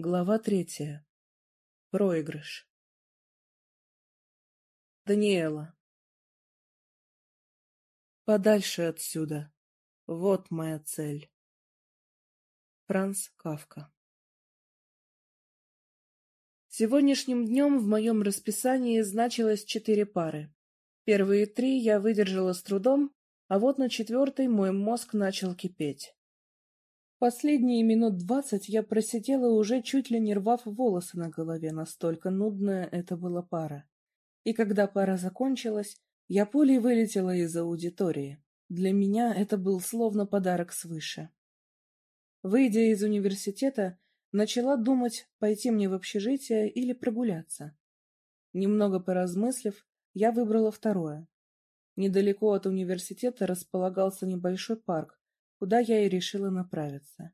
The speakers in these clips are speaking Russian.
Глава третья. Проигрыш. Даниэла. Подальше отсюда. Вот моя цель. Франц Кавка. Сегодняшним днем в моем расписании значилось четыре пары. Первые три я выдержала с трудом, а вот на четвертой мой мозг начал кипеть. Последние минут двадцать я просидела уже чуть ли не рвав волосы на голове, настолько нудная это была пара. И когда пара закончилась, я пулей вылетела из аудитории. Для меня это был словно подарок свыше. Выйдя из университета, начала думать, пойти мне в общежитие или прогуляться. Немного поразмыслив, я выбрала второе. Недалеко от университета располагался небольшой парк, куда я и решила направиться.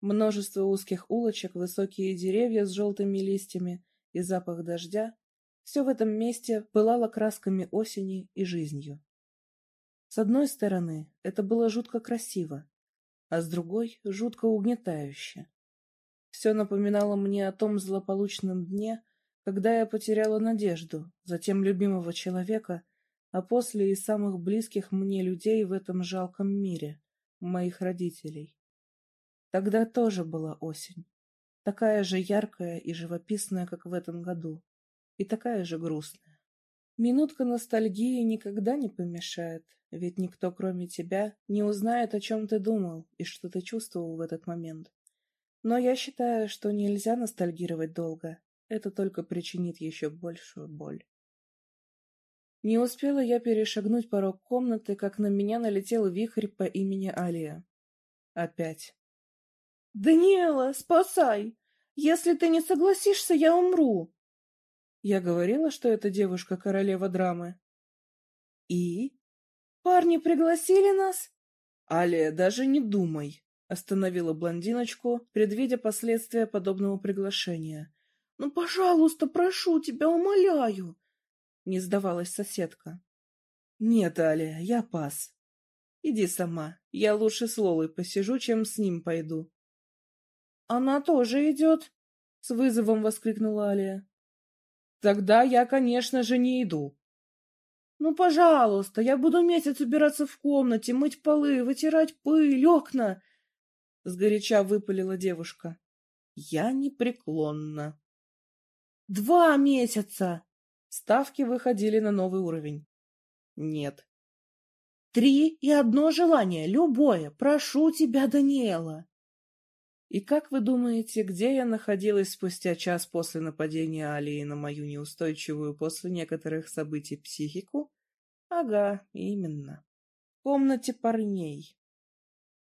Множество узких улочек, высокие деревья с желтыми листьями и запах дождя — все в этом месте пылало красками осени и жизнью. С одной стороны, это было жутко красиво, а с другой — жутко угнетающе. Все напоминало мне о том злополучном дне, когда я потеряла надежду, затем любимого человека, а после и самых близких мне людей в этом жалком мире моих родителей. Тогда тоже была осень, такая же яркая и живописная, как в этом году, и такая же грустная. Минутка ностальгии никогда не помешает, ведь никто, кроме тебя, не узнает, о чем ты думал и что ты чувствовал в этот момент. Но я считаю, что нельзя ностальгировать долго, это только причинит еще большую боль. Не успела я перешагнуть порог комнаты, как на меня налетел вихрь по имени Алия. Опять. «Даниэла, спасай! Если ты не согласишься, я умру!» Я говорила, что эта девушка королева драмы. «И? Парни пригласили нас?» «Алия, даже не думай!» — остановила блондиночку, предвидя последствия подобного приглашения. «Ну, пожалуйста, прошу тебя, умоляю!» — не сдавалась соседка. — Нет, Аля, я пас. Иди сама, я лучше с Лолой посижу, чем с ним пойду. — Она тоже идет? — с вызовом воскликнула Аля. — Тогда я, конечно же, не иду. — Ну, пожалуйста, я буду месяц убираться в комнате, мыть полы, вытирать пыль, окна. Сгоряча выпалила девушка. Я непреклонна. — Два месяца! Ставки выходили на новый уровень. Нет. Три и одно желание, любое. Прошу тебя, Даниэла. И как вы думаете, где я находилась спустя час после нападения Алии на мою неустойчивую после некоторых событий психику? Ага, именно. В комнате парней.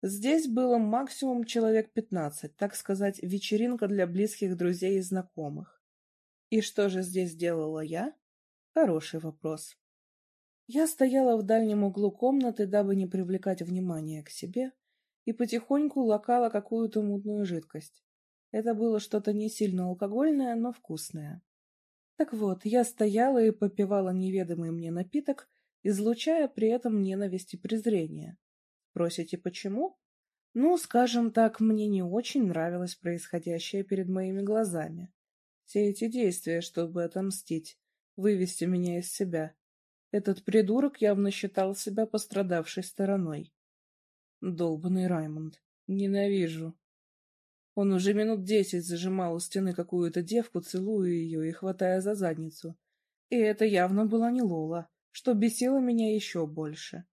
Здесь было максимум человек пятнадцать, так сказать, вечеринка для близких друзей и знакомых. И что же здесь делала я? Хороший вопрос. Я стояла в дальнем углу комнаты, дабы не привлекать внимания к себе, и потихоньку лакала какую-то мутную жидкость. Это было что-то не сильно алкогольное, но вкусное. Так вот, я стояла и попивала неведомый мне напиток, излучая при этом ненависть и презрение. Спросите, почему? Ну, скажем так, мне не очень нравилось происходящее перед моими глазами. Все эти действия, чтобы отомстить, вывести меня из себя. Этот придурок явно считал себя пострадавшей стороной. Долбанный Раймонд. Ненавижу. Он уже минут десять зажимал у стены какую-то девку, целуя ее и хватая за задницу. И это явно была не Лола, что бесило меня еще больше.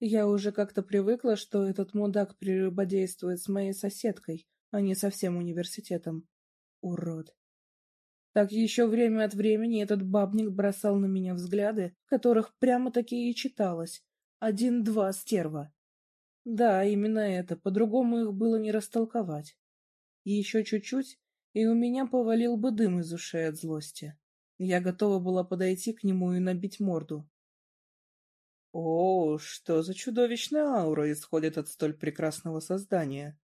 Я уже как-то привыкла, что этот мудак прелюбодействует с моей соседкой, а не со всем университетом. Урод. Так еще время от времени этот бабник бросал на меня взгляды, в которых прямо-таки и читалось. Один-два стерва. Да, именно это, по-другому их было не растолковать. И еще чуть-чуть, и у меня повалил бы дым из ушей от злости. Я готова была подойти к нему и набить морду. О, что за чудовищная аура исходит от столь прекрасного создания!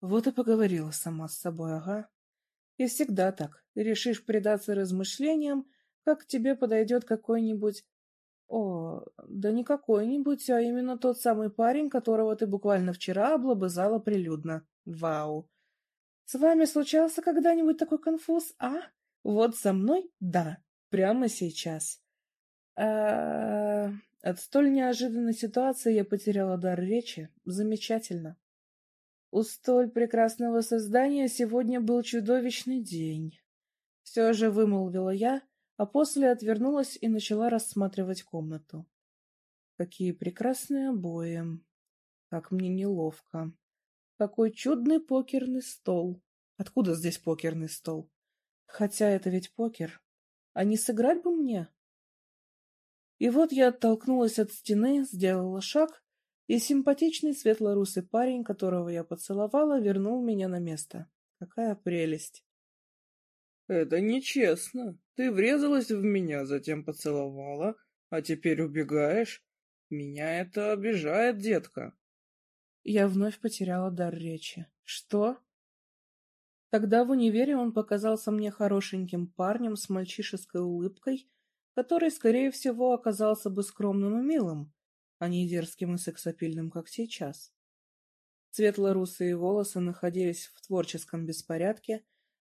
Вот и поговорила сама с собой, ага. И всегда так. Решишь предаться размышлениям, как к тебе подойдет какой-нибудь... О, да не какой-нибудь, а именно тот самый парень, которого ты буквально вчера облобызала прилюдно. Вау! С вами случался когда-нибудь такой конфуз, а? Вот со мной — да, прямо сейчас. А... От столь неожиданной ситуации я потеряла дар речи. Замечательно. У столь прекрасного создания сегодня был чудовищный день. Все же вымолвила я, а после отвернулась и начала рассматривать комнату. Какие прекрасные обои. Как мне неловко. Какой чудный покерный стол. Откуда здесь покерный стол? Хотя это ведь покер. А не сыграть бы мне? И вот я оттолкнулась от стены, сделала шаг, и симпатичный светлорусый парень, которого я поцеловала, вернул меня на место. Какая прелесть! Это нечестно. Ты врезалась в меня, затем поцеловала, а теперь убегаешь. Меня это обижает, детка. Я вновь потеряла дар речи. Что? Тогда в универе он показался мне хорошеньким парнем с мальчишеской улыбкой, который, скорее всего, оказался бы скромным и милым, а не дерзким и сексапильным, как сейчас. Светло-русые волосы находились в творческом беспорядке,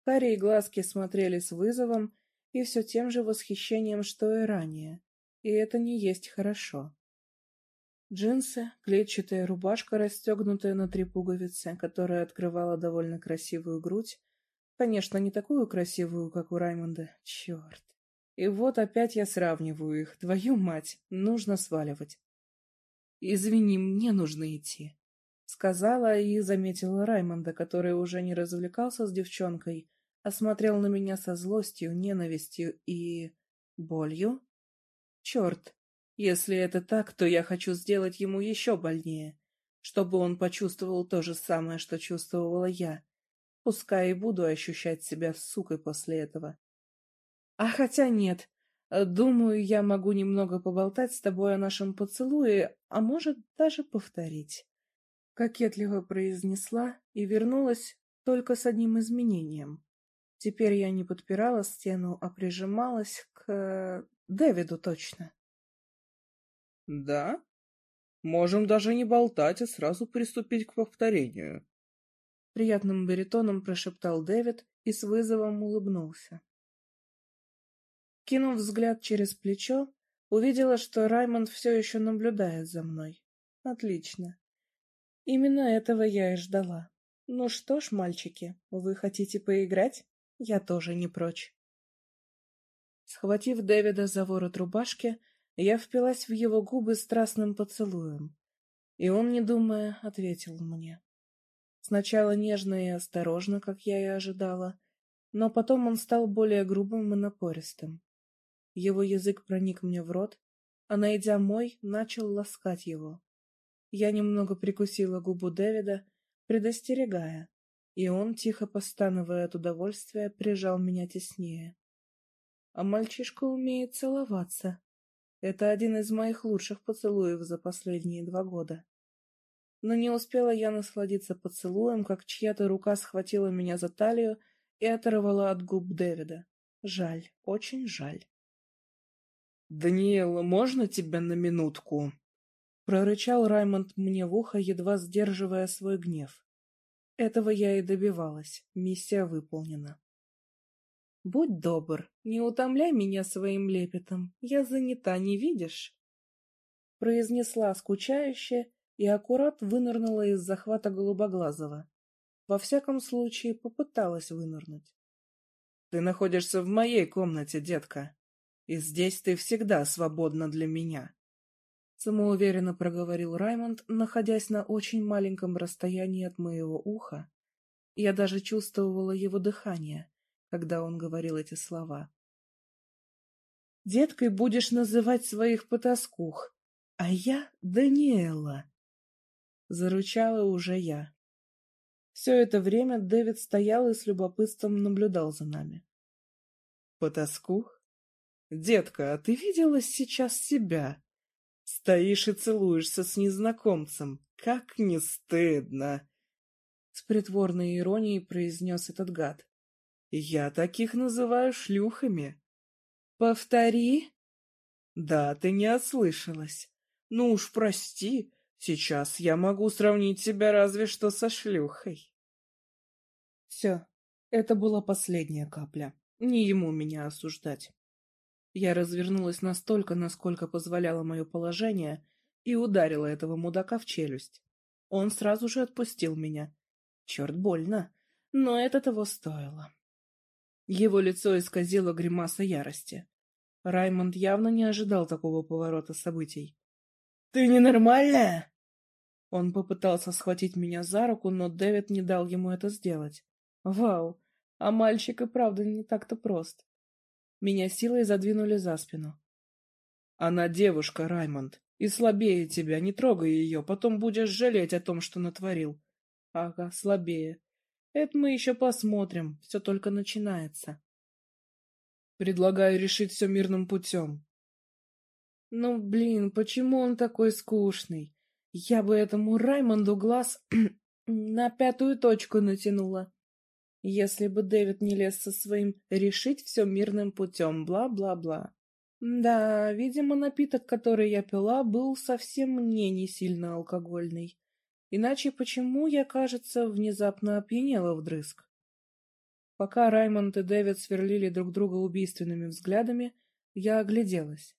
Карие глазки смотрели с вызовом и все тем же восхищением, что и ранее. И это не есть хорошо. Джинсы, клетчатая рубашка, расстегнутая на три пуговицы, которая открывала довольно красивую грудь. Конечно, не такую красивую, как у Раймонда. Черт. И вот опять я сравниваю их. Твою мать, нужно сваливать. «Извини, мне нужно идти», — сказала и заметила Раймонда, который уже не развлекался с девчонкой, а смотрел на меня со злостью, ненавистью и... болью. Черт, если это так, то я хочу сделать ему еще больнее, чтобы он почувствовал то же самое, что чувствовала я. Пускай и буду ощущать себя сукой после этого. А хотя нет, думаю, я могу немного поболтать с тобой о нашем поцелуе, а может даже повторить. Кокетливо произнесла и вернулась только с одним изменением. Теперь я не подпирала стену, а прижималась к... Э, Дэвиду точно. Да? Можем даже не болтать, а сразу приступить к повторению. Приятным баритоном прошептал Дэвид и с вызовом улыбнулся. Кинув взгляд через плечо, увидела, что Раймонд все еще наблюдает за мной. Отлично. Именно этого я и ждала. Ну что ж, мальчики, вы хотите поиграть? Я тоже не прочь. Схватив Дэвида за ворот рубашки, я впилась в его губы страстным поцелуем. И он, не думая, ответил мне. Сначала нежно и осторожно, как я и ожидала, но потом он стал более грубым и напористым. Его язык проник мне в рот, а, найдя мой, начал ласкать его. Я немного прикусила губу Дэвида, предостерегая, и он, тихо постановая от удовольствия, прижал меня теснее. А мальчишка умеет целоваться. Это один из моих лучших поцелуев за последние два года. Но не успела я насладиться поцелуем, как чья-то рука схватила меня за талию и оторвала от губ Дэвида. Жаль, очень жаль. «Даниэла, можно тебя на минутку?» Прорычал Раймонд мне в ухо, едва сдерживая свой гнев. Этого я и добивалась. Миссия выполнена. Будь добр, не утомляй меня своим лепетом. Я занята, не видишь? Произнесла скучающе и аккурат вынырнула из захвата голубоглазого. Во всяком случае, попыталась вынырнуть. Ты находишься в моей комнате, детка, и здесь ты всегда свободна для меня самоуверенно проговорил Раймонд, находясь на очень маленьком расстоянии от моего уха. Я даже чувствовала его дыхание, когда он говорил эти слова. «Деткой будешь называть своих потаскух, а я — Даниэла!» Зарычала уже я. Все это время Дэвид стоял и с любопытством наблюдал за нами. «Потаскух? Детка, а ты видела сейчас себя?» Стоишь и целуешься с незнакомцем. Как не стыдно!» С притворной иронией произнес этот гад. «Я таких называю шлюхами». «Повтори». «Да, ты не ослышалась. Ну уж прости, сейчас я могу сравнить тебя разве что со шлюхой». Все, это была последняя капля. Не ему меня осуждать. Я развернулась настолько, насколько позволяло мое положение, и ударила этого мудака в челюсть. Он сразу же отпустил меня. Черт, больно, но это того стоило. Его лицо исказило гримаса ярости. Раймонд явно не ожидал такого поворота событий. «Ты ненормальная?» Он попытался схватить меня за руку, но Дэвид не дал ему это сделать. Вау, а мальчик и правда не так-то прост. Меня силой задвинули за спину. Она девушка, Раймонд, и слабее тебя, не трогай ее, потом будешь жалеть о том, что натворил. Ага, слабее. Это мы еще посмотрим, все только начинается. Предлагаю решить все мирным путем. Ну, блин, почему он такой скучный? Я бы этому Раймонду глаз на пятую точку натянула. Если бы Дэвид не лез со своим «решить все мирным путем», бла-бла-бла. Да, видимо, напиток, который я пила, был совсем мне не сильно алкогольный. Иначе почему я, кажется, внезапно опьянела вдрызг? Пока Раймонд и Дэвид сверлили друг друга убийственными взглядами, я огляделась.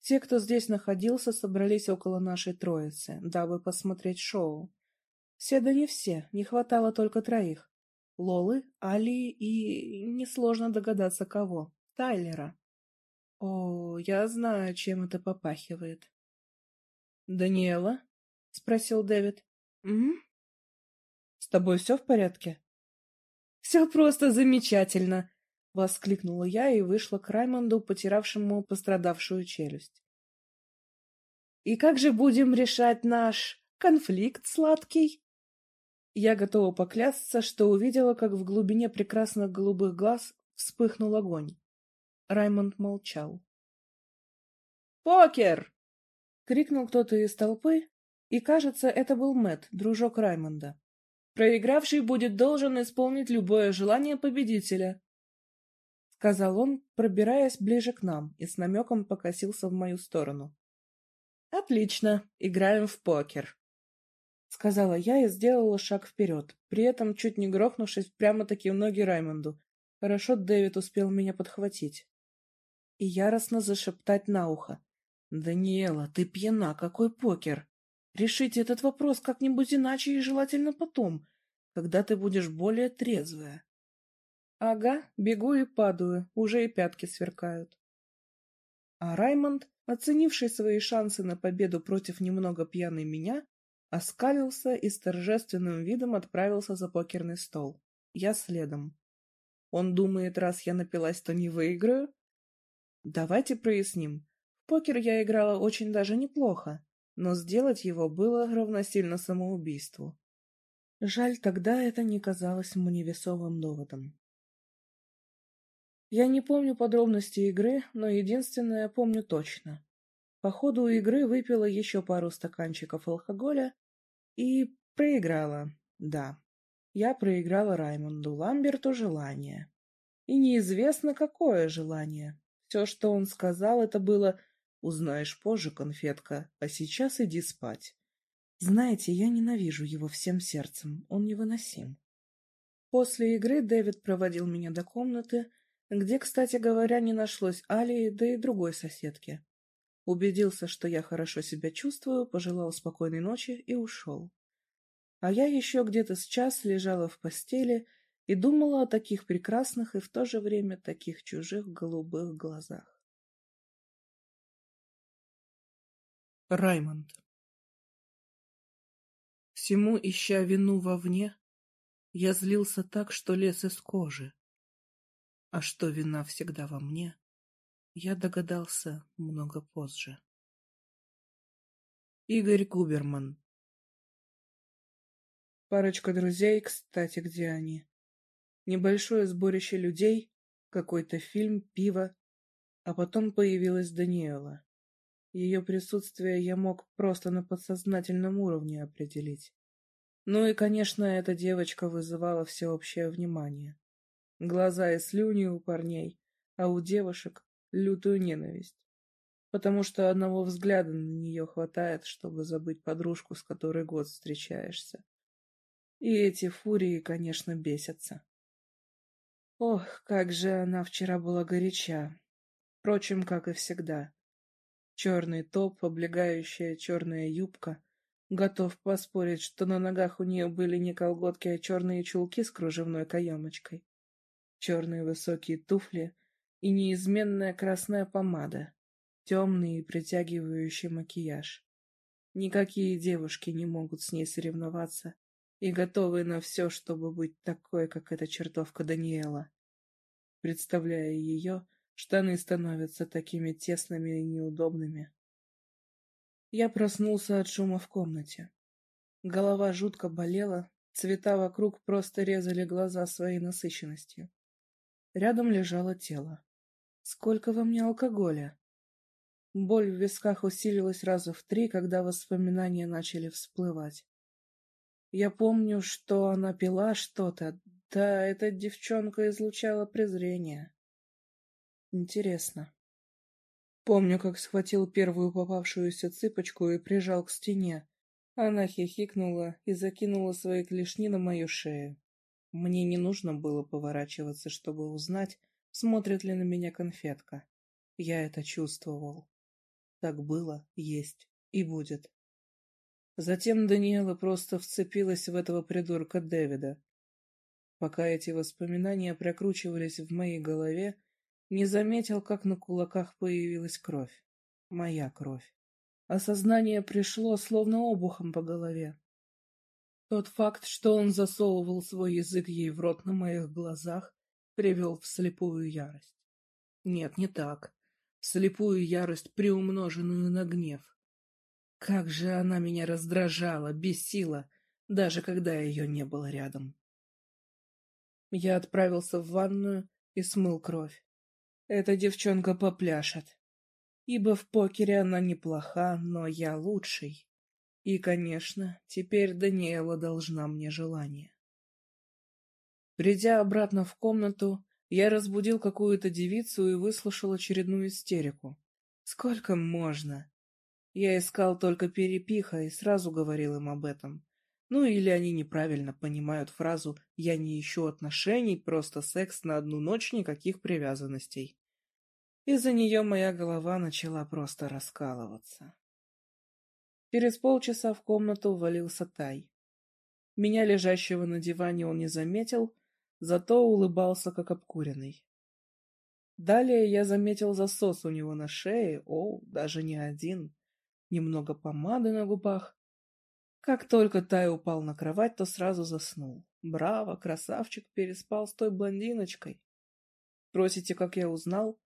Те, кто здесь находился, собрались около нашей троицы, дабы посмотреть шоу. Все да не все, не хватало только троих. Лолы, Али и... несложно догадаться кого. Тайлера. О, я знаю, чем это попахивает. «Даниэла?» — спросил Дэвид. «М? С тобой все в порядке?» «Все просто замечательно!» — воскликнула я и вышла к Раймонду, потиравшему пострадавшую челюсть. «И как же будем решать наш конфликт сладкий?» Я готова поклясться, что увидела, как в глубине прекрасных голубых глаз вспыхнул огонь. Раймонд молчал. «Покер!» — крикнул кто-то из толпы, и, кажется, это был Мэт, дружок Раймонда. «Проигравший будет должен исполнить любое желание победителя», — сказал он, пробираясь ближе к нам, и с намеком покосился в мою сторону. «Отлично, играем в покер». — сказала я и сделала шаг вперед, при этом чуть не грохнувшись прямо-таки в ноги Раймонду. Хорошо Дэвид успел меня подхватить. И яростно зашептать на ухо. «Даниэла, ты пьяна, какой покер? Решите этот вопрос как-нибудь иначе и желательно потом, когда ты будешь более трезвая». «Ага, бегу и падаю, уже и пятки сверкают». А Раймонд, оценивший свои шансы на победу против немного пьяной меня, оскалился и с торжественным видом отправился за покерный стол. Я следом. Он думает, раз я напилась, то не выиграю? Давайте проясним. В покер я играла очень даже неплохо, но сделать его было равносильно самоубийству. Жаль, тогда это не казалось мне весовым доводом. Я не помню подробности игры, но единственное помню точно. По ходу игры выпила еще пару стаканчиков алкоголя и проиграла. Да, я проиграла Раймонду Ламберту желание. И неизвестно, какое желание. Все, что он сказал, это было «Узнаешь позже, конфетка, а сейчас иди спать». Знаете, я ненавижу его всем сердцем, он невыносим. После игры Дэвид проводил меня до комнаты, где, кстати говоря, не нашлось Алии, да и другой соседки. Убедился, что я хорошо себя чувствую, пожелал спокойной ночи и ушел. А я еще где-то с час лежала в постели и думала о таких прекрасных и в то же время таких чужих голубых глазах. Раймонд Всему ища вину вовне, я злился так, что лез из кожи. А что вина всегда во мне, я догадался много позже. Игорь Губерман Парочка друзей, кстати, где они? Небольшое сборище людей, какой-то фильм, пиво, а потом появилась Даниэла. Ее присутствие я мог просто на подсознательном уровне определить. Ну и, конечно, эта девочка вызывала всеобщее внимание. Глаза и слюни у парней, а у девушек лютую ненависть. Потому что одного взгляда на нее хватает, чтобы забыть подружку, с которой год встречаешься. И эти фурии, конечно, бесятся. Ох, как же она вчера была горяча. Впрочем, как и всегда. Черный топ, облегающая черная юбка. Готов поспорить, что на ногах у нее были не колготки, а черные чулки с кружевной каемочкой. Черные высокие туфли и неизменная красная помада. Темный и притягивающий макияж. Никакие девушки не могут с ней соревноваться и готовы на все, чтобы быть такой, как эта чертовка Даниэла. Представляя ее, штаны становятся такими тесными и неудобными. Я проснулся от шума в комнате. Голова жутко болела, цвета вокруг просто резали глаза своей насыщенностью. Рядом лежало тело. Сколько во мне алкоголя? Боль в висках усилилась раза в три, когда воспоминания начали всплывать. Я помню, что она пила что-то. Да, эта девчонка излучала презрение. Интересно. Помню, как схватил первую попавшуюся цыпочку и прижал к стене. Она хихикнула и закинула свои клешни на мою шею. Мне не нужно было поворачиваться, чтобы узнать, смотрит ли на меня конфетка. Я это чувствовал. Так было, есть и будет. Затем Даниэла просто вцепилась в этого придурка Дэвида. Пока эти воспоминания прокручивались в моей голове, не заметил, как на кулаках появилась кровь. Моя кровь. Осознание пришло, словно обухом по голове. Тот факт, что он засовывал свой язык ей в рот на моих глазах, привел в слепую ярость. Нет, не так. В слепую ярость, приумноженную на гнев. Как же она меня раздражала, бесила, даже когда ее не было рядом. Я отправился в ванную и смыл кровь. Эта девчонка попляшет. Ибо в покере она неплоха, но я лучший. И, конечно, теперь Даниэла должна мне желание. Придя обратно в комнату, я разбудил какую-то девицу и выслушал очередную истерику. Сколько можно? Я искал только перепиха и сразу говорил им об этом. Ну или они неправильно понимают фразу «я не ищу отношений, просто секс на одну ночь, никаких привязанностей». Из-за нее моя голова начала просто раскалываться. Через полчаса в комнату ввалился Тай. Меня, лежащего на диване, он не заметил, зато улыбался, как обкуренный. Далее я заметил засос у него на шее, о, даже не один немного помады на губах. Как только Тай упал на кровать, то сразу заснул. Браво, красавчик переспал с той блондиночкой. Спросите, как я узнал?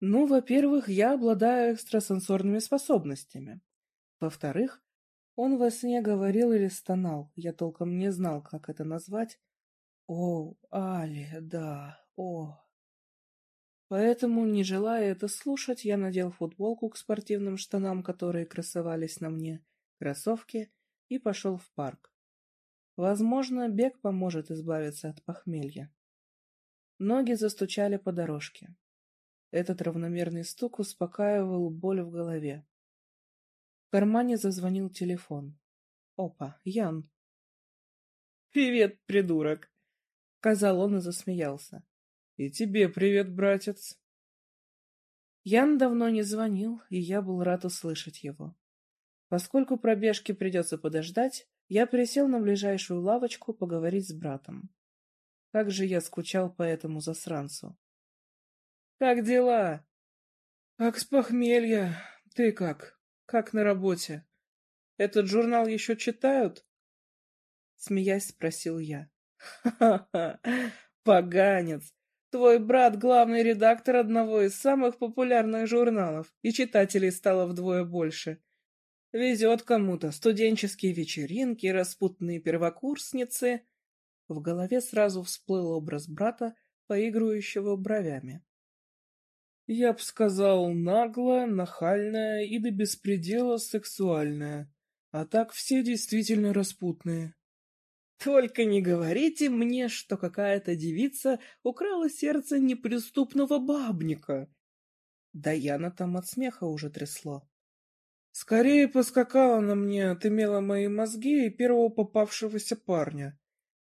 Ну, во-первых, я обладаю экстрасенсорными способностями. Во-вторых, он во сне говорил или стонал, я толком не знал, как это назвать. О, Али, да, о. Поэтому, не желая это слушать, я надел футболку к спортивным штанам, которые красовались на мне, кроссовки и пошел в парк. Возможно, бег поможет избавиться от похмелья. Ноги застучали по дорожке. Этот равномерный стук успокаивал боль в голове. В кармане зазвонил телефон. Опа, Ян. «Привет, придурок!» — сказал он и засмеялся. И тебе привет, братец. Ян давно не звонил, и я был рад услышать его. Поскольку пробежки придется подождать, я присел на ближайшую лавочку поговорить с братом. Как же я скучал по этому засранцу. «Как дела?» «Как с похмелья. Ты как? Как на работе? Этот журнал еще читают?» Смеясь, спросил я. «Ха-ха-ха! Поганец! Твой брат — главный редактор одного из самых популярных журналов, и читателей стало вдвое больше. Везет кому-то студенческие вечеринки, распутные первокурсницы. В голове сразу всплыл образ брата, поигрывающего бровями. Я б сказал, наглое, нахальное и до беспредела сексуальное. А так все действительно распутные. Только не говорите мне, что какая-то девица украла сердце неприступного бабника. Да Яна там от смеха уже трясло. Скорее поскакала на мне, отымела мои мозги и первого попавшегося парня.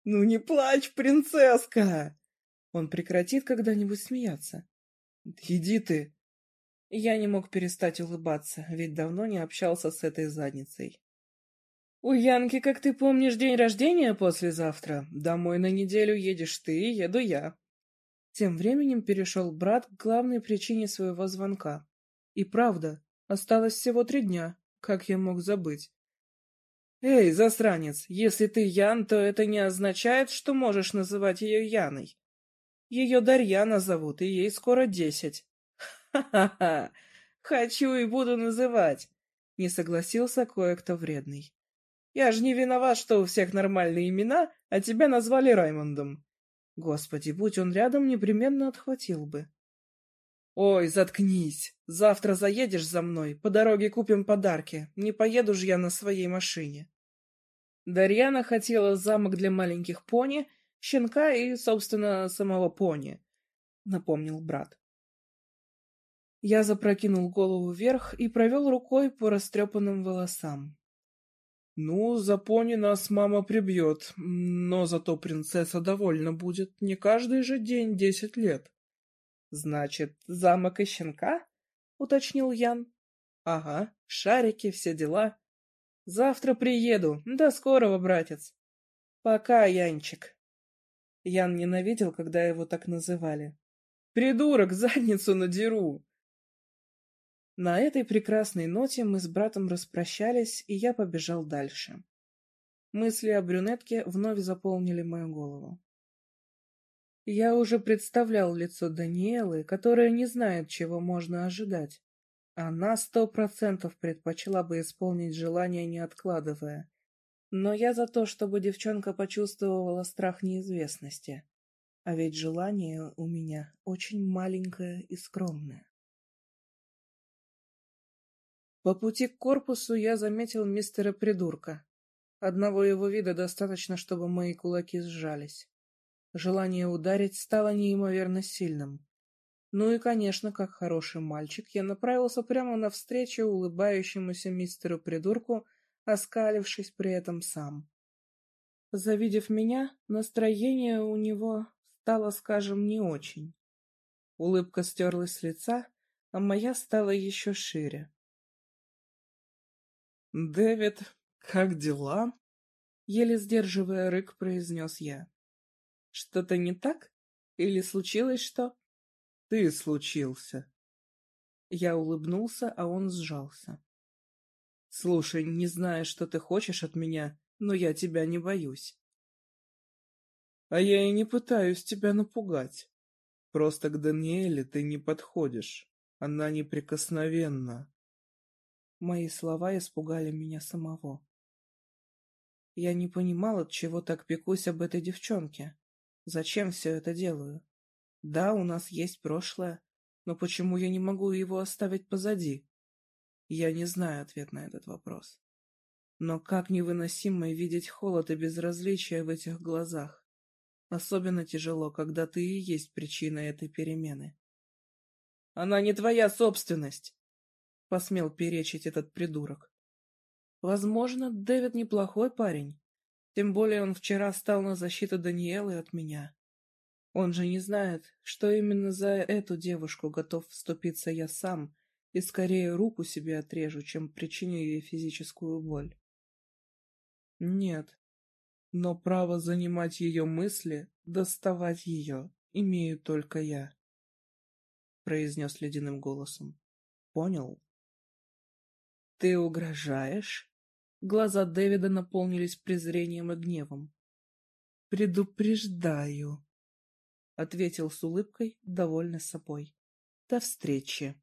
Ну не плачь, принцесска! Он прекратит когда-нибудь смеяться. Иди ты. Я не мог перестать улыбаться, ведь давно не общался с этой задницей. У Янки, как ты помнишь, день рождения послезавтра. Домой на неделю едешь ты, еду я. Тем временем перешел брат к главной причине своего звонка. И правда, осталось всего три дня. Как я мог забыть? Эй, засранец, если ты Ян, то это не означает, что можешь называть ее Яной. Ее Дарьяна зовут, и ей скоро десять. Ха-ха-ха! Хочу и буду называть! Не согласился кое-кто вредный. Я же не виноват, что у всех нормальные имена, а тебя назвали Раймондом. Господи, будь он рядом, непременно отхватил бы. Ой, заткнись. Завтра заедешь за мной, по дороге купим подарки. Не поеду же я на своей машине. Дарьяна хотела замок для маленьких пони, щенка и, собственно, самого пони, напомнил брат. Я запрокинул голову вверх и провел рукой по растрепанным волосам. Ну, за пони нас мама прибьет, но зато принцесса довольна будет не каждый же день десять лет. Значит, замок и щенка? уточнил Ян. Ага, шарики, все дела. Завтра приеду. До скорого, братец. Пока, Янчик. Ян ненавидел, когда его так называли. Придурок, задницу надеру. На этой прекрасной ноте мы с братом распрощались, и я побежал дальше. Мысли о брюнетке вновь заполнили мою голову. Я уже представлял лицо Даниэлы, которая не знает, чего можно ожидать. Она сто процентов предпочла бы исполнить желание, не откладывая. Но я за то, чтобы девчонка почувствовала страх неизвестности. А ведь желание у меня очень маленькое и скромное. По пути к корпусу я заметил мистера Придурка. Одного его вида достаточно, чтобы мои кулаки сжались. Желание ударить стало неимоверно сильным. Ну и, конечно, как хороший мальчик, я направился прямо навстречу улыбающемуся мистеру Придурку, оскалившись при этом сам. Завидев меня, настроение у него стало, скажем, не очень. Улыбка стерлась с лица, а моя стала еще шире. «Дэвид, как дела?» Еле сдерживая рык, произнес я. Что-то не так? Или случилось что? Ты случился. Я улыбнулся, а он сжался. Слушай, не знаю, что ты хочешь от меня, но я тебя не боюсь. А я и не пытаюсь тебя напугать. Просто к Даниэле ты не подходишь. Она неприкосновенна. Мои слова испугали меня самого. Я не понимал, от чего так пекусь об этой девчонке. Зачем все это делаю? Да, у нас есть прошлое, но почему я не могу его оставить позади? Я не знаю ответ на этот вопрос. Но как невыносимо видеть холод и безразличие в этих глазах. Особенно тяжело, когда ты и есть причина этой перемены. «Она не твоя собственность!» — посмел перечить этот придурок. «Возможно, Дэвид неплохой парень, тем более он вчера стал на защиту Даниэлы от меня. Он же не знает, что именно за эту девушку готов вступиться я сам, и скорее руку себе отрежу, чем причиню ей физическую боль. Нет, но право занимать ее мысли, доставать ее, имею только я, — произнес ледяным голосом. Понял? Ты угрожаешь? Глаза Дэвида наполнились презрением и гневом. «Предупреждаю», — ответил с улыбкой, довольный собой. «До встречи».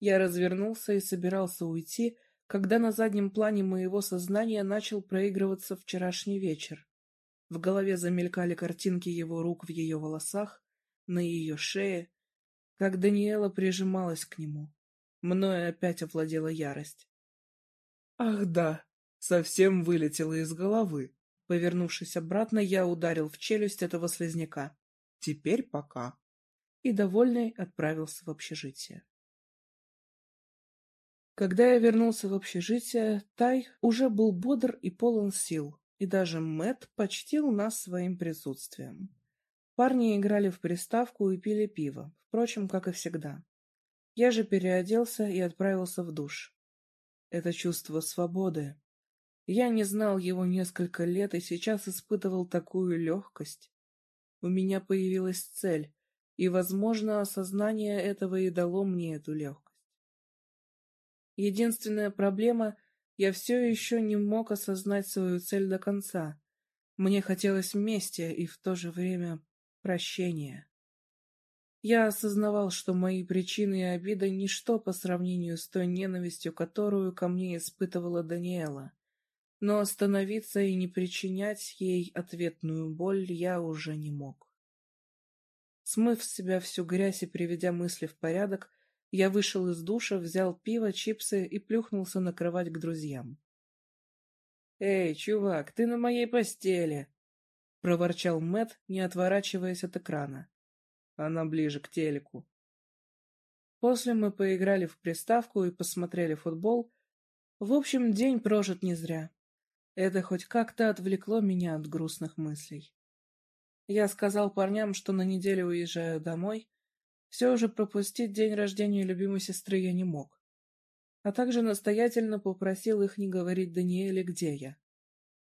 Я развернулся и собирался уйти, когда на заднем плане моего сознания начал проигрываться вчерашний вечер. В голове замелькали картинки его рук в ее волосах, на ее шее, как Даниэла прижималась к нему. Мною опять овладела ярость. Ах да, совсем вылетело из головы. Повернувшись обратно, я ударил в челюсть этого слезняка. Теперь пока. И, довольный, отправился в общежитие. Когда я вернулся в общежитие, Тай уже был бодр и полон сил, и даже Мэт почтил нас своим присутствием. Парни играли в приставку и пили пиво, впрочем, как и всегда. Я же переоделся и отправился в душ. Это чувство свободы. Я не знал его несколько лет и сейчас испытывал такую легкость. У меня появилась цель, и, возможно, осознание этого и дало мне эту легкость. Единственная проблема — я все еще не мог осознать свою цель до конца. Мне хотелось мести и в то же время прощения. Я осознавал, что мои причины и обиды — ничто по сравнению с той ненавистью, которую ко мне испытывала Даниэла. Но остановиться и не причинять ей ответную боль я уже не мог. Смыв с себя всю грязь и приведя мысли в порядок, я вышел из душа, взял пиво, чипсы и плюхнулся на кровать к друзьям. «Эй, чувак, ты на моей постели!» — проворчал Мэт, не отворачиваясь от экрана. Она ближе к телеку. После мы поиграли в приставку и посмотрели футбол. В общем, день прожит не зря. Это хоть как-то отвлекло меня от грустных мыслей. Я сказал парням, что на неделю уезжаю домой, все же пропустить день рождения любимой сестры я не мог. А также настоятельно попросил их не говорить Даниэле, где я.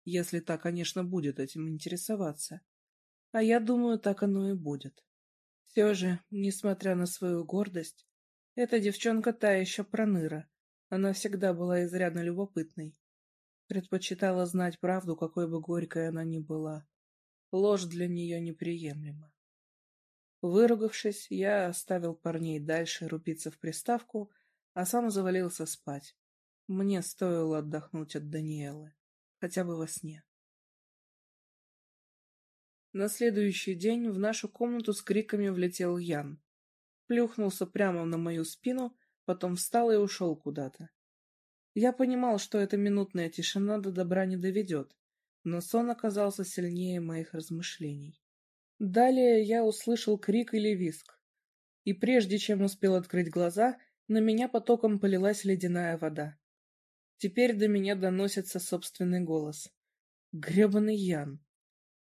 Если та, конечно, будет этим интересоваться. А я думаю, так оно и будет. Все же, несмотря на свою гордость, эта девчонка та еще проныра. Она всегда была изрядно любопытной. Предпочитала знать правду, какой бы горькой она ни была. Ложь для нее неприемлема. Выругавшись, я оставил парней дальше рубиться в приставку, а сам завалился спать. Мне стоило отдохнуть от Даниэлы, хотя бы во сне. На следующий день в нашу комнату с криками влетел Ян. Плюхнулся прямо на мою спину, потом встал и ушел куда-то. Я понимал, что эта минутная тишина до добра не доведет, но сон оказался сильнее моих размышлений. Далее я услышал крик или виск. И прежде чем успел открыть глаза, на меня потоком полилась ледяная вода. Теперь до меня доносится собственный голос. Гребаный Ян.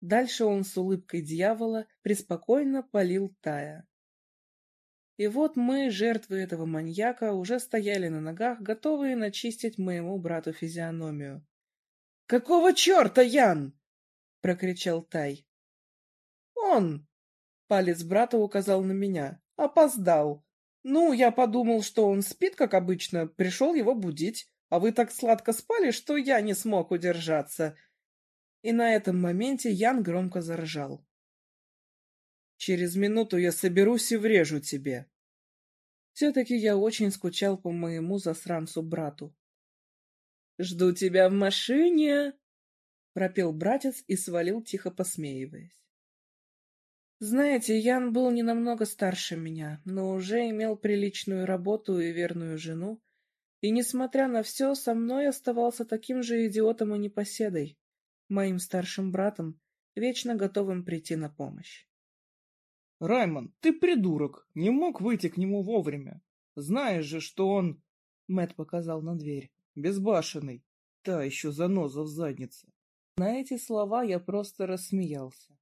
Дальше он с улыбкой дьявола преспокойно полил Тая. И вот мы, жертвы этого маньяка, уже стояли на ногах, готовые начистить моему брату физиономию. «Какого черта, Ян?» — прокричал Тай. «Он!» — палец брата указал на меня. «Опоздал. Ну, я подумал, что он спит, как обычно, пришел его будить, а вы так сладко спали, что я не смог удержаться». И на этом моменте Ян громко заржал. «Через минуту я соберусь и врежу тебе». Все-таки я очень скучал по моему засранцу-брату. «Жду тебя в машине!» — пропел братец и свалил, тихо посмеиваясь. Знаете, Ян был не намного старше меня, но уже имел приличную работу и верную жену, и, несмотря на все, со мной оставался таким же идиотом и непоседой, моим старшим братом, вечно готовым прийти на помощь. — Раймон, ты придурок, не мог выйти к нему вовремя. Знаешь же, что он... Мэт показал на дверь. Безбашенный. Та еще заноза в заднице. На эти слова я просто рассмеялся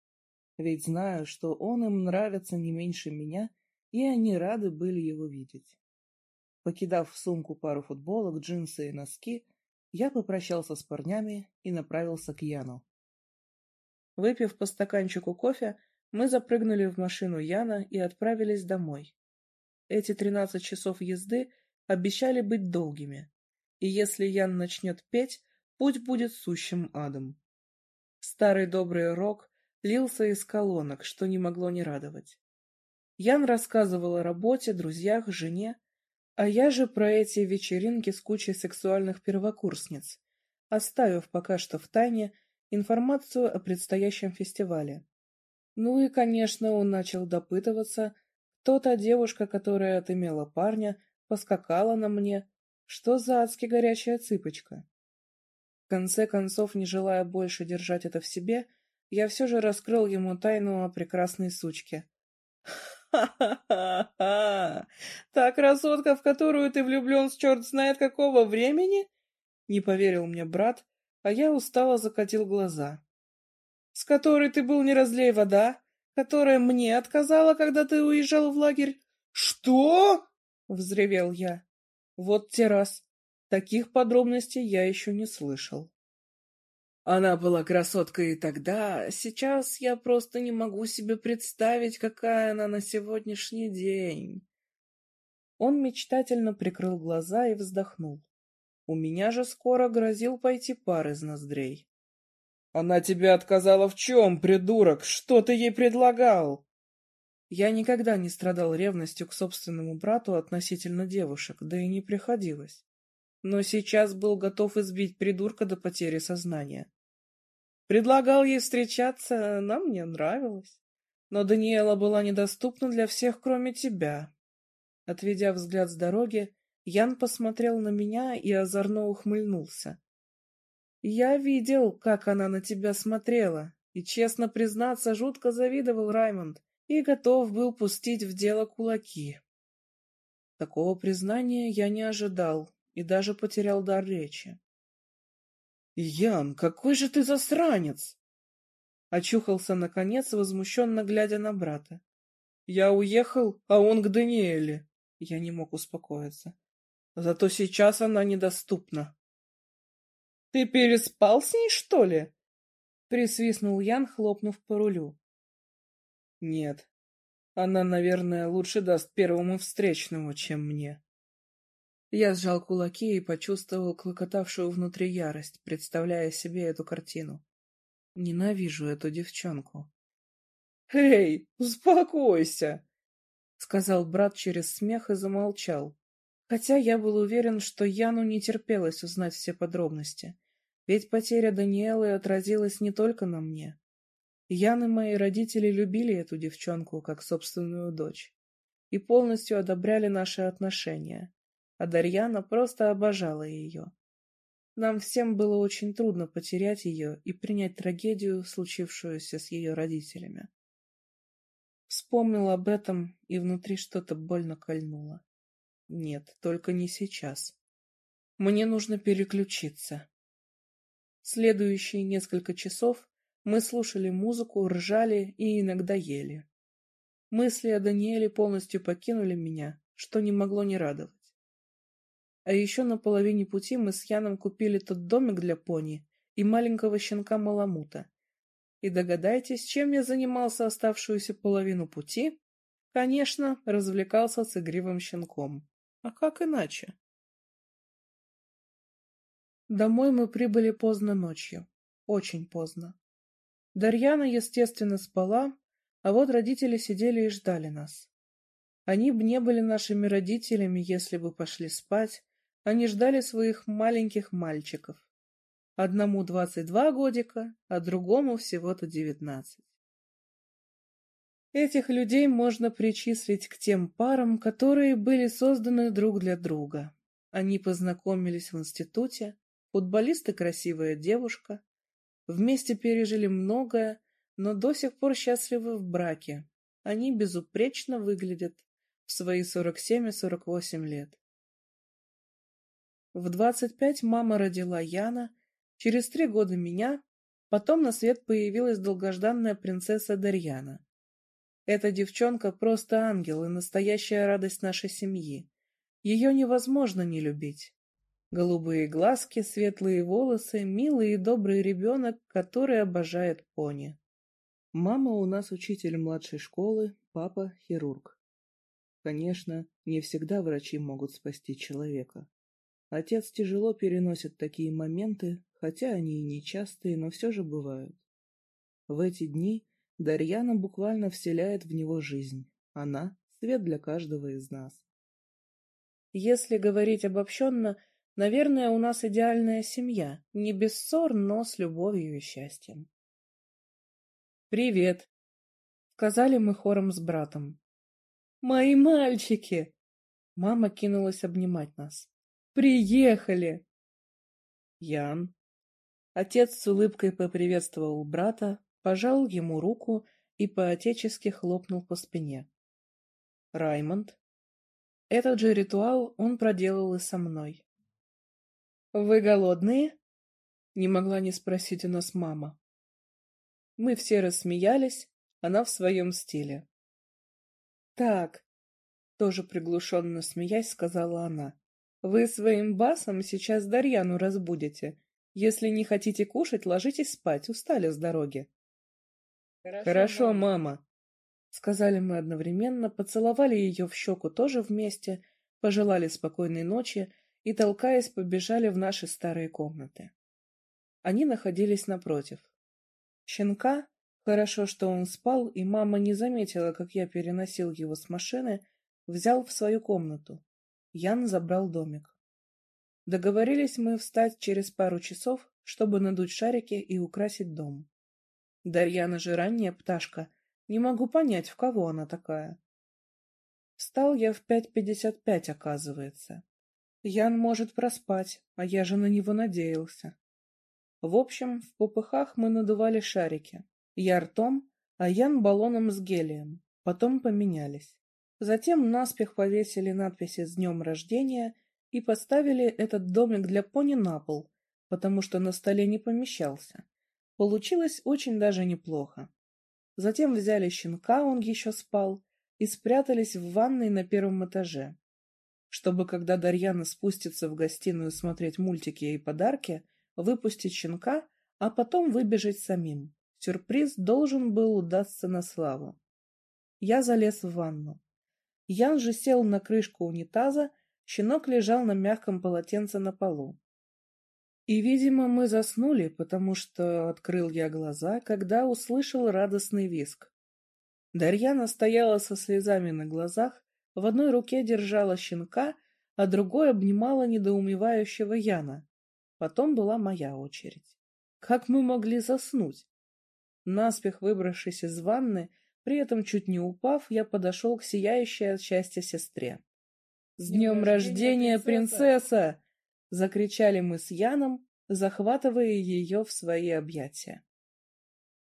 ведь знаю, что он им нравится не меньше меня, и они рады были его видеть. Покидав в сумку пару футболок, джинсы и носки, я попрощался с парнями и направился к Яну. Выпив по стаканчику кофе, мы запрыгнули в машину Яна и отправились домой. Эти тринадцать часов езды обещали быть долгими, и если Ян начнет петь, путь будет сущим адом. Старый добрый рок лился из колонок, что не могло не радовать. Ян рассказывал о работе, друзьях, жене, а я же про эти вечеринки с кучей сексуальных первокурсниц, оставив пока что в тайне информацию о предстоящем фестивале. Ну и, конечно, он начал допытываться, кто та девушка, которая отымела парня, поскакала на мне, что за адски горячая цыпочка. В конце концов, не желая больше держать это в себе, я все же раскрыл ему тайну о прекрасной сучке. «Ха-ха-ха! Та красотка, в которую ты влюблен с черт знает какого времени?» Не поверил мне брат, а я устало закатил глаза. «С которой ты был не разлей вода, которая мне отказала, когда ты уезжал в лагерь? Что? Взревел я. Вот те раз. Таких подробностей я еще не слышал. Она была красоткой и тогда, сейчас я просто не могу себе представить, какая она на сегодняшний день. Он мечтательно прикрыл глаза и вздохнул. У меня же скоро грозил пойти пар из ноздрей. Она тебе отказала в чем, придурок? Что ты ей предлагал? Я никогда не страдал ревностью к собственному брату относительно девушек, да и не приходилось. Но сейчас был готов избить придурка до потери сознания. Предлагал ей встречаться, она мне нравилась. Но Даниэла была недоступна для всех, кроме тебя. Отведя взгляд с дороги, Ян посмотрел на меня и озорно ухмыльнулся. Я видел, как она на тебя смотрела, и, честно признаться, жутко завидовал Раймонд и готов был пустить в дело кулаки. Такого признания я не ожидал и даже потерял дар речи. «Ян, какой же ты засранец!» Очухался, наконец, возмущенно глядя на брата. «Я уехал, а он к Даниэле». Я не мог успокоиться. Зато сейчас она недоступна. Ты переспал с ней, что ли? Присвистнул Ян, хлопнув по рулю. Нет. Она, наверное, лучше даст первому встречному, чем мне. Я сжал кулаки и почувствовал клокотавшую внутри ярость, представляя себе эту картину. Ненавижу эту девчонку. «Эй, успокойся!» — сказал брат через смех и замолчал. Хотя я был уверен, что Яну не терпелось узнать все подробности. Ведь потеря Даниэлы отразилась не только на мне. Ян и мои родители любили эту девчонку как собственную дочь и полностью одобряли наши отношения, а Дарьяна просто обожала ее. Нам всем было очень трудно потерять ее и принять трагедию, случившуюся с ее родителями. Вспомнил об этом, и внутри что-то больно кольнуло. Нет, только не сейчас. Мне нужно переключиться. Следующие несколько часов мы слушали музыку, ржали и иногда ели. Мысли о Даниэле полностью покинули меня, что не могло не радовать. А еще на половине пути мы с Яном купили тот домик для пони и маленького щенка Маламута. И догадайтесь, чем я занимался оставшуюся половину пути? Конечно, развлекался с игривым щенком. А как иначе? Домой мы прибыли поздно ночью. Очень поздно. Дарьяна, естественно, спала, а вот родители сидели и ждали нас. Они бы не были нашими родителями, если бы пошли спать, они ждали своих маленьких мальчиков. Одному двадцать два годика, а другому всего-то девятнадцать. Этих людей можно причислить к тем парам, которые были созданы друг для друга. Они познакомились в институте, Футболист и красивая девушка. Вместе пережили многое, но до сих пор счастливы в браке. Они безупречно выглядят в свои 47 и 48 лет. В 25 мама родила Яна, через три года меня, потом на свет появилась долгожданная принцесса Дарьяна. Эта девчонка просто ангел и настоящая радость нашей семьи. Ее невозможно не любить. Голубые глазки, светлые волосы, милый и добрый ребенок, который обожает пони. Мама у нас учитель младшей школы, папа – хирург. Конечно, не всегда врачи могут спасти человека. Отец тяжело переносит такие моменты, хотя они и нечастые, но все же бывают. В эти дни Дарьяна буквально вселяет в него жизнь. Она – свет для каждого из нас. Если говорить обобщенно – Наверное, у нас идеальная семья, не без ссор, но с любовью и счастьем. «Привет!» — сказали мы хором с братом. «Мои мальчики!» Мама кинулась обнимать нас. «Приехали!» Ян. Отец с улыбкой поприветствовал брата, пожал ему руку и поотечески хлопнул по спине. Раймонд. Этот же ритуал он проделал и со мной. «Вы голодные?» — не могла не спросить у нас мама. Мы все рассмеялись, она в своем стиле. «Так», — тоже приглушенно смеясь, сказала она, — «вы своим басом сейчас Дарьяну разбудите. Если не хотите кушать, ложитесь спать, устали с дороги». «Хорошо, Хорошо мама», мама — сказали мы одновременно, поцеловали ее в щеку тоже вместе, пожелали спокойной ночи и, толкаясь, побежали в наши старые комнаты. Они находились напротив. Щенка, хорошо, что он спал, и мама не заметила, как я переносил его с машины, взял в свою комнату. Ян забрал домик. Договорились мы встать через пару часов, чтобы надуть шарики и украсить дом. Дарьяна же ранняя пташка, не могу понять, в кого она такая. Встал я в пять пятьдесят пять, оказывается. Ян может проспать, а я же на него надеялся. В общем, в попыхах мы надували шарики. Я ртом, а Ян баллоном с гелием. Потом поменялись. Затем наспех повесили надписи «С днем рождения» и поставили этот домик для пони на пол, потому что на столе не помещался. Получилось очень даже неплохо. Затем взяли щенка, он еще спал, и спрятались в ванной на первом этаже. Чтобы, когда Дарьяна спустится в гостиную смотреть мультики и подарки, выпустить щенка, а потом выбежать самим. Сюрприз должен был удастся на славу. Я залез в ванну. Ян же сел на крышку унитаза, щенок лежал на мягком полотенце на полу. И, видимо, мы заснули, потому что открыл я глаза, когда услышал радостный визг. Дарьяна стояла со слезами на глазах, в одной руке держала щенка, а другой обнимала недоумевающего Яна. Потом была моя очередь. Как мы могли заснуть? Наспех выбравшись из ванны, при этом чуть не упав, я подошел к сияющей от счастья сестре. «С днем рождения, принцесса!» — закричали мы с Яном, захватывая ее в свои объятия.